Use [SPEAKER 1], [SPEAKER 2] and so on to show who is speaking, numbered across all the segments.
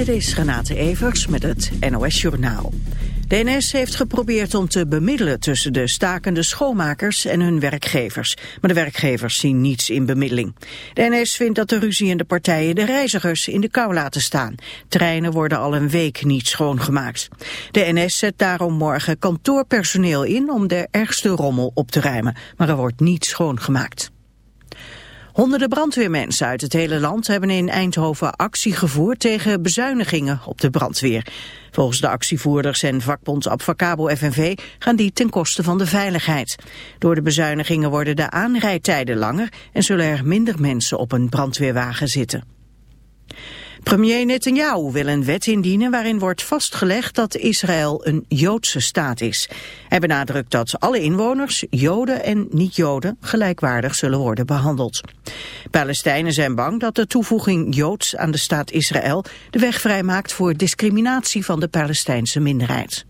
[SPEAKER 1] Dit is Renate Evers met het NOS Journaal. De NS heeft geprobeerd om te bemiddelen tussen de stakende schoonmakers en hun werkgevers. Maar de werkgevers zien niets in bemiddeling. De NS vindt dat de ruzie de partijen de reizigers in de kou laten staan. Treinen worden al een week niet schoongemaakt. De NS zet daarom morgen kantoorpersoneel in om de ergste rommel op te ruimen. Maar er wordt niet schoongemaakt. Honderden brandweermensen uit het hele land hebben in Eindhoven actie gevoerd tegen bezuinigingen op de brandweer. Volgens de actievoerders en vakbond Abfacabo FNV gaan die ten koste van de veiligheid. Door de bezuinigingen worden de aanrijdtijden langer en zullen er minder mensen op een brandweerwagen zitten. Premier Netanyahu wil een wet indienen waarin wordt vastgelegd dat Israël een Joodse staat is. Hij benadrukt dat alle inwoners, Joden en niet-Joden, gelijkwaardig zullen worden behandeld. Palestijnen zijn bang dat de toevoeging Joods aan de staat Israël de weg vrijmaakt voor discriminatie van de Palestijnse minderheid.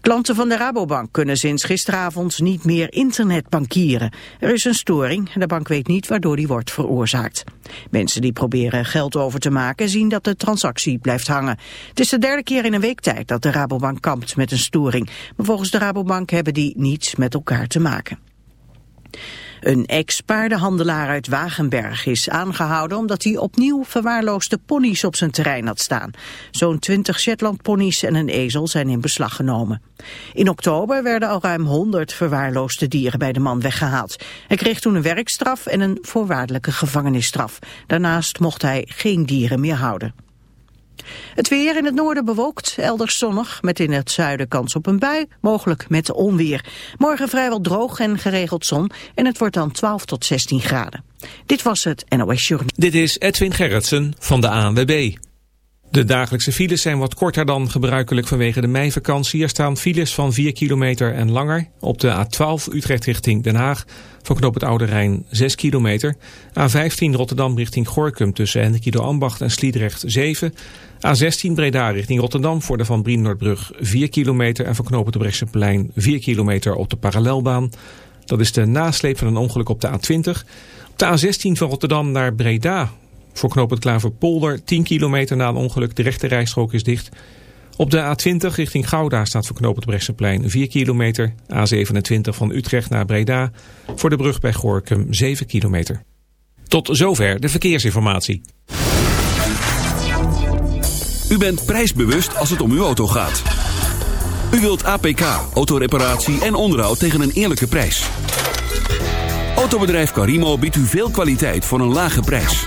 [SPEAKER 1] Klanten van de Rabobank kunnen sinds gisteravond niet meer internetbankieren. Er is een storing en de bank weet niet waardoor die wordt veroorzaakt. Mensen die proberen geld over te maken zien dat de transactie blijft hangen. Het is de derde keer in een week tijd dat de Rabobank kampt met een storing. Maar volgens de Rabobank hebben die niets met elkaar te maken. Een ex-paardenhandelaar uit Wagenberg is aangehouden omdat hij opnieuw verwaarloosde ponies op zijn terrein had staan. Zo'n 20 Shetland-ponies en een ezel zijn in beslag genomen. In oktober werden al ruim 100 verwaarloosde dieren bij de man weggehaald. Hij kreeg toen een werkstraf en een voorwaardelijke gevangenisstraf. Daarnaast mocht hij geen dieren meer houden. Het weer in het noorden bewolkt, elders zonnig, met in het zuiden kans op een bui, mogelijk met onweer. Morgen vrijwel droog en geregeld zon en het wordt dan 12 tot 16 graden. Dit was het NOS Journal.
[SPEAKER 2] Dit is Edwin Gerritsen van de ANWB. De dagelijkse files zijn wat korter dan gebruikelijk vanwege de meivakantie. Er staan files van 4 kilometer en langer. Op de A12 Utrecht richting Den Haag. Voor knoop het Oude Rijn 6 kilometer. A15 Rotterdam richting Gorkum tussen Hennekido Ambacht en Sliedrecht 7. A16 Breda richting Rotterdam voor de Van Brienoordbrug 4 kilometer. En voor knoop het Brechtseplein 4 kilometer op de parallelbaan. Dat is de nasleep van een ongeluk op de A20. Op de A16 van Rotterdam naar Breda voor knoop het Klaverpolder 10 kilometer na een ongeluk. De rechte rijstrook is dicht. Op de A20 richting Gouda staat voor knoop het Bresseplein 4 kilometer. A27 van Utrecht naar Breda. Voor de brug bij Gorkum 7 kilometer. Tot zover de verkeersinformatie.
[SPEAKER 3] U bent prijsbewust als het om uw auto gaat. U wilt APK, autoreparatie en onderhoud tegen een eerlijke prijs. Autobedrijf Carimo biedt u veel kwaliteit voor een lage prijs.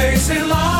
[SPEAKER 4] chasing love.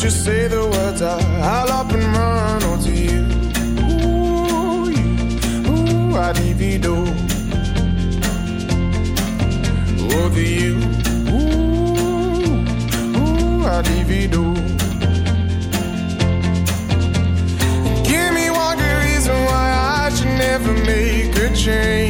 [SPEAKER 5] just say the words, I, I'll up and run onto you. Ooh, you, ooh, I'd divido. Over you, ooh, ooh, I'd divido. Give me one good reason why I should never make a change.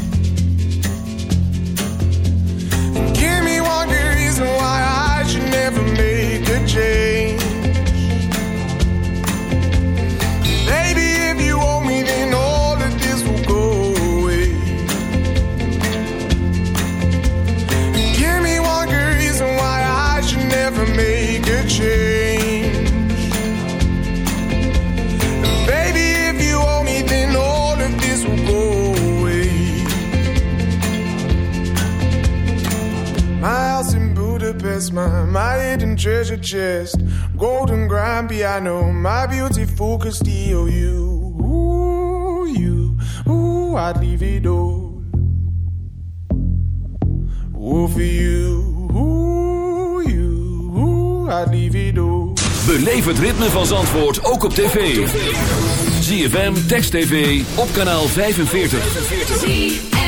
[SPEAKER 5] treasure chest, golden grand piano, my beautiful could steal you. Ooh, you, ooh, I'd leave it all. Ooh, for you, ooh, you, ooh, I'd leave it all.
[SPEAKER 3] Beleef het ritme van Zandvoort ook op tv. ZFM, Text TV, op kanaal 45.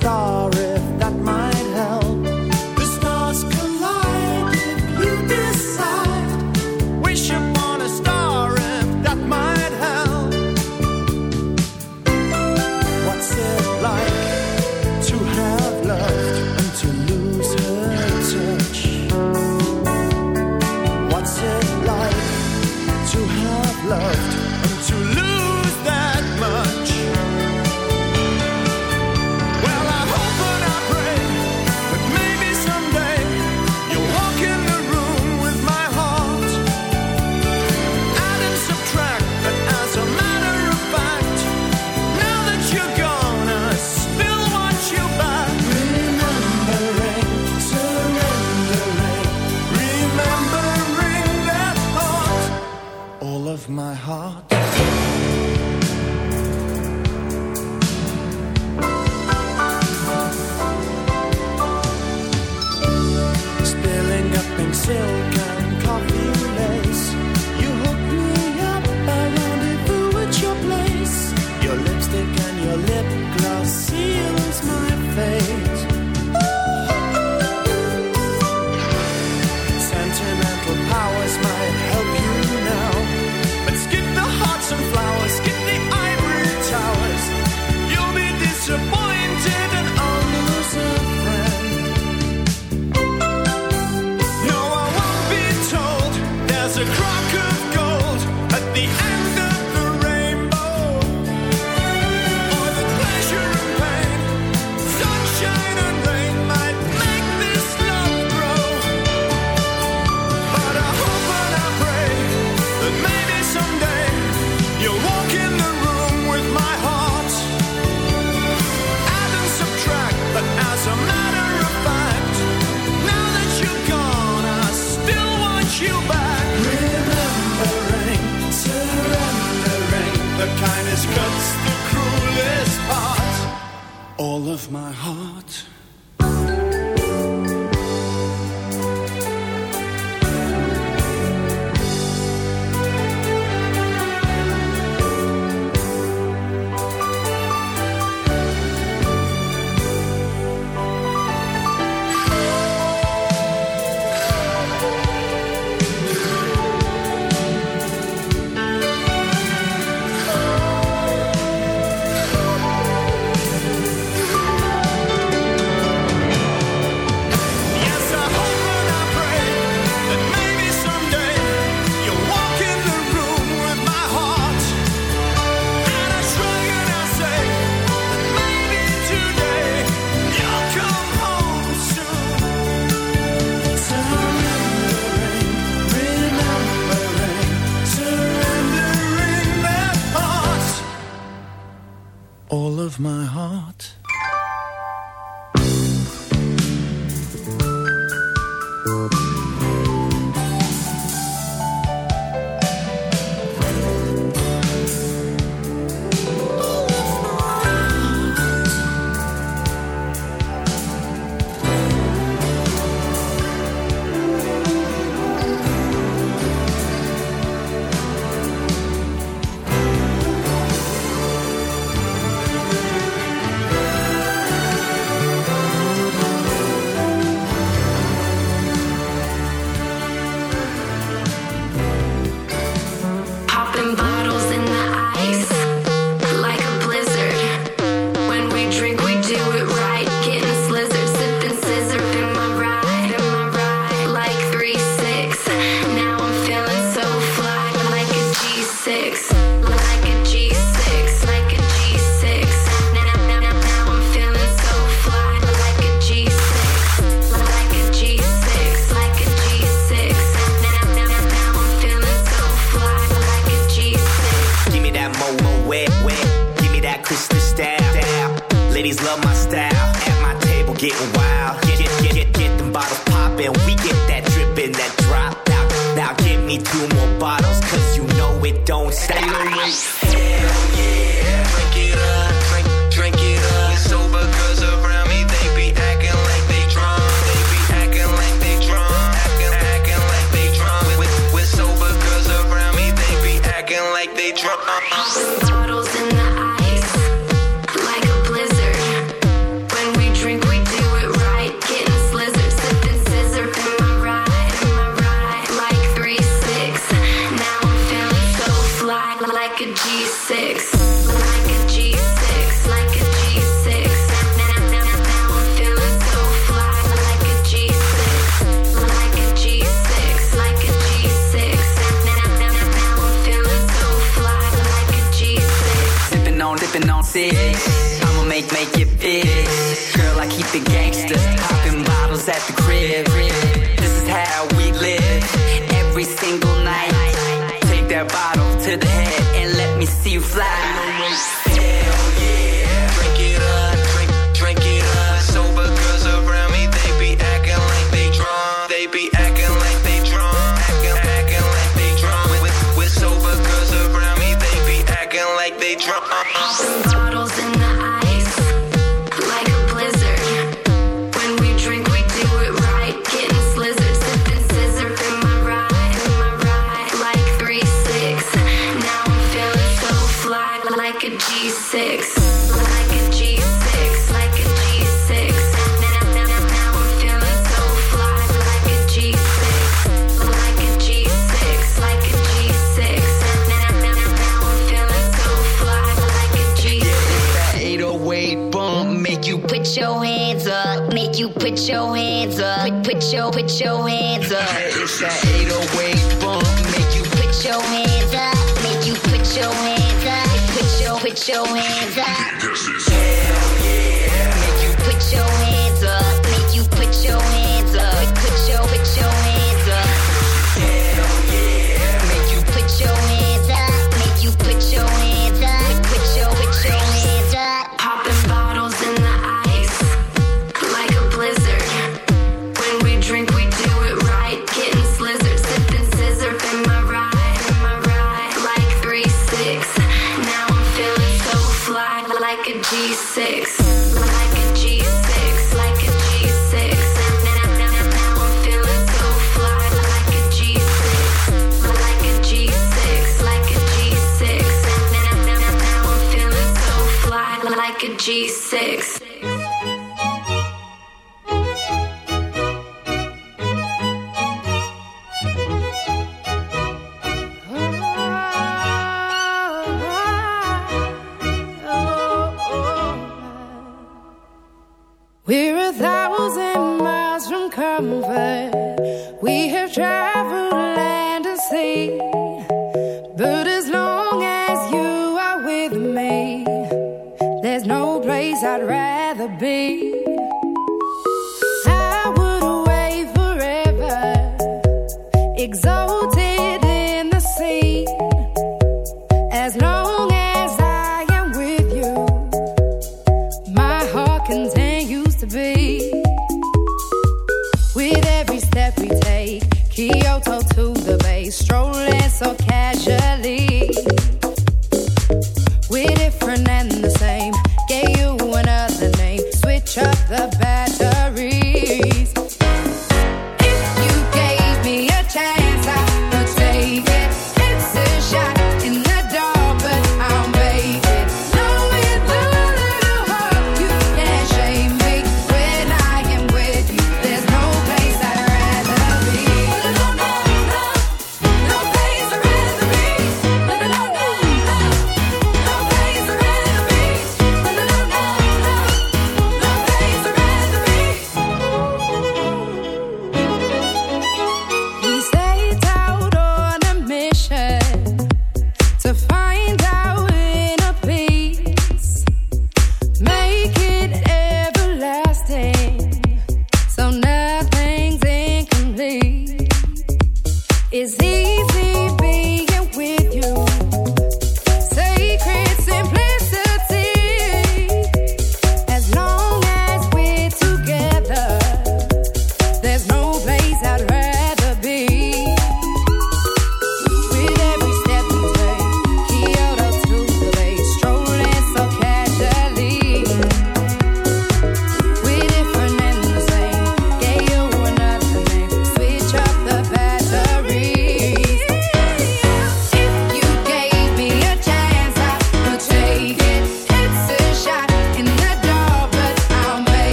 [SPEAKER 6] Star
[SPEAKER 7] I'ma make, make it big. Girl, I keep it gangsters Popping bottles at the crib. This is how we live. Every single night. Take that bottle to the head and let me see you fly.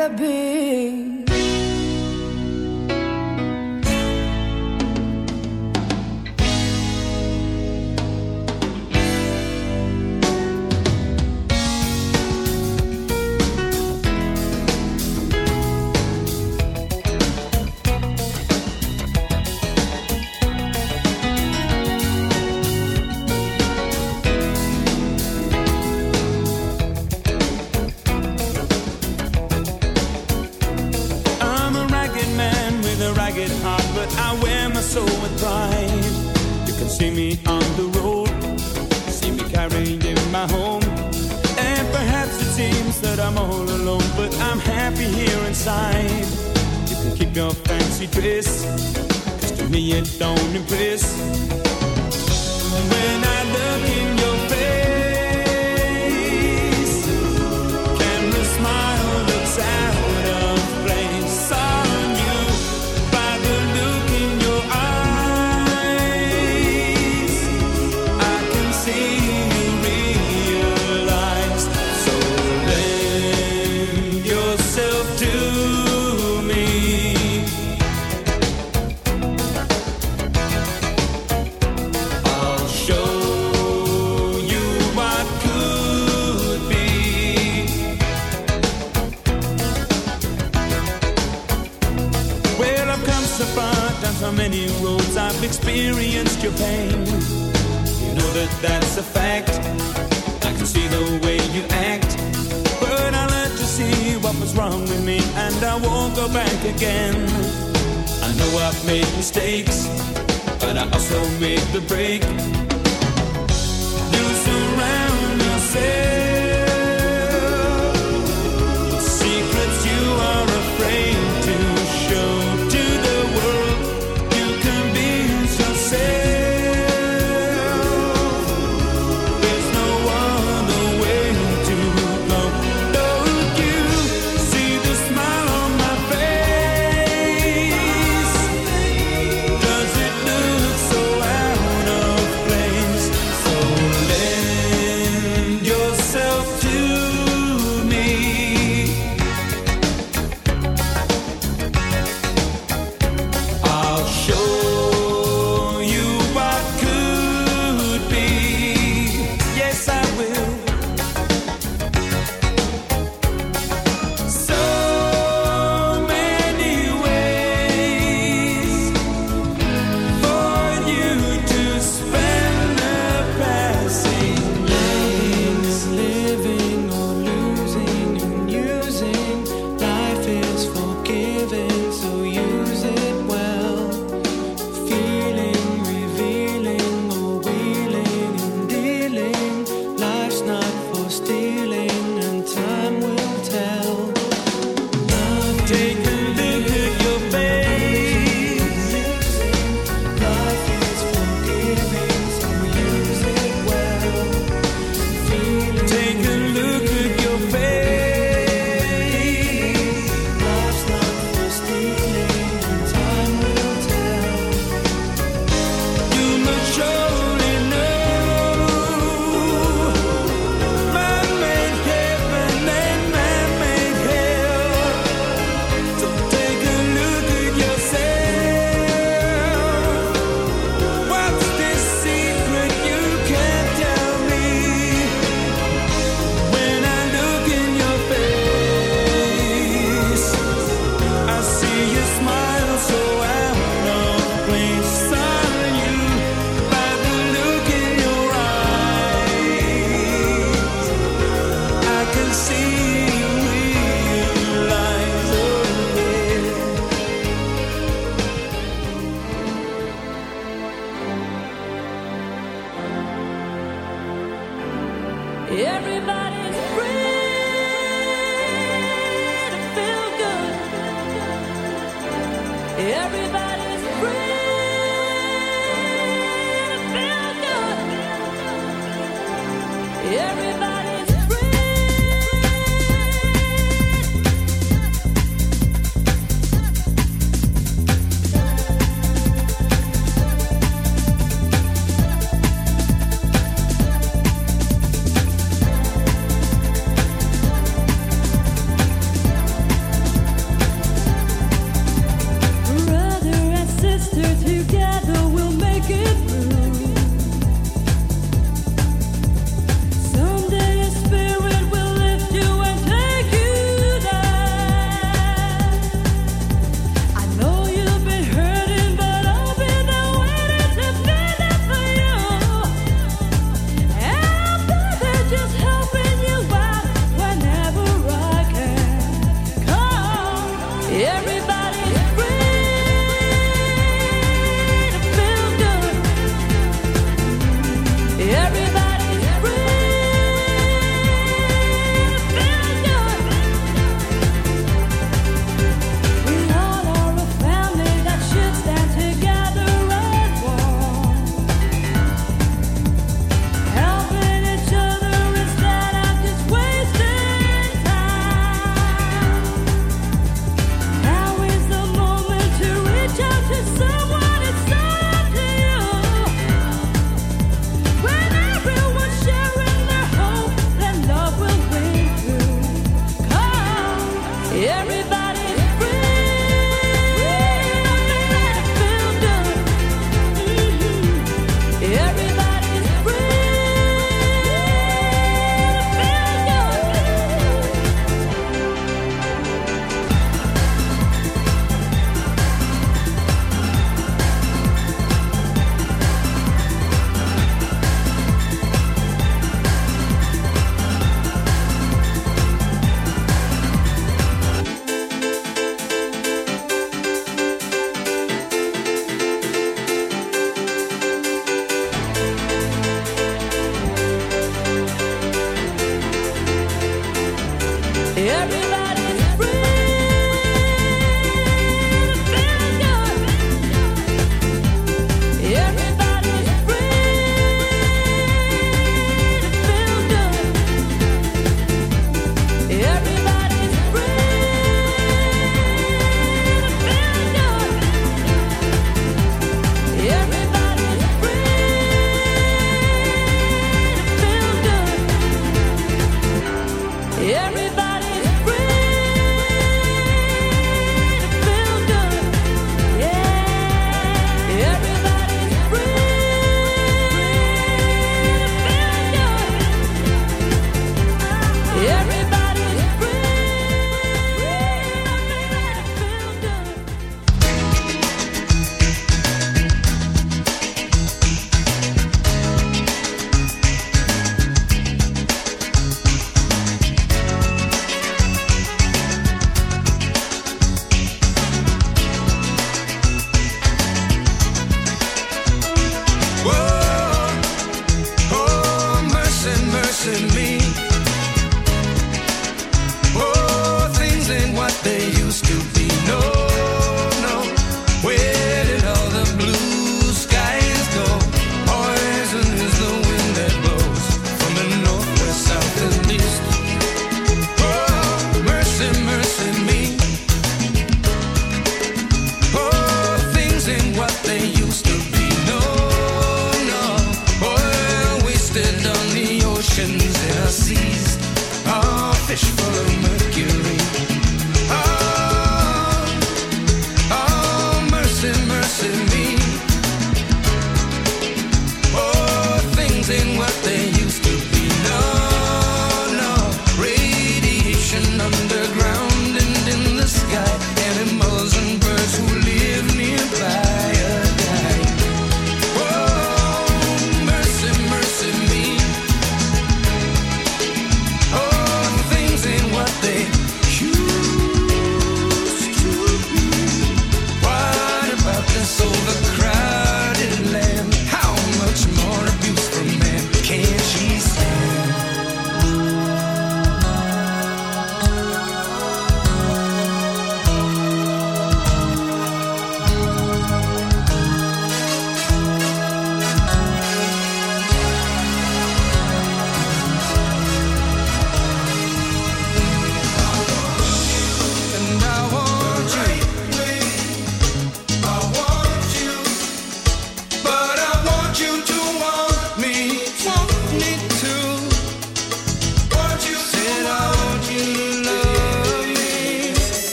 [SPEAKER 8] rather be
[SPEAKER 9] go back again. I know I've made mistakes, but I also make the break. You surround yourself. everybody.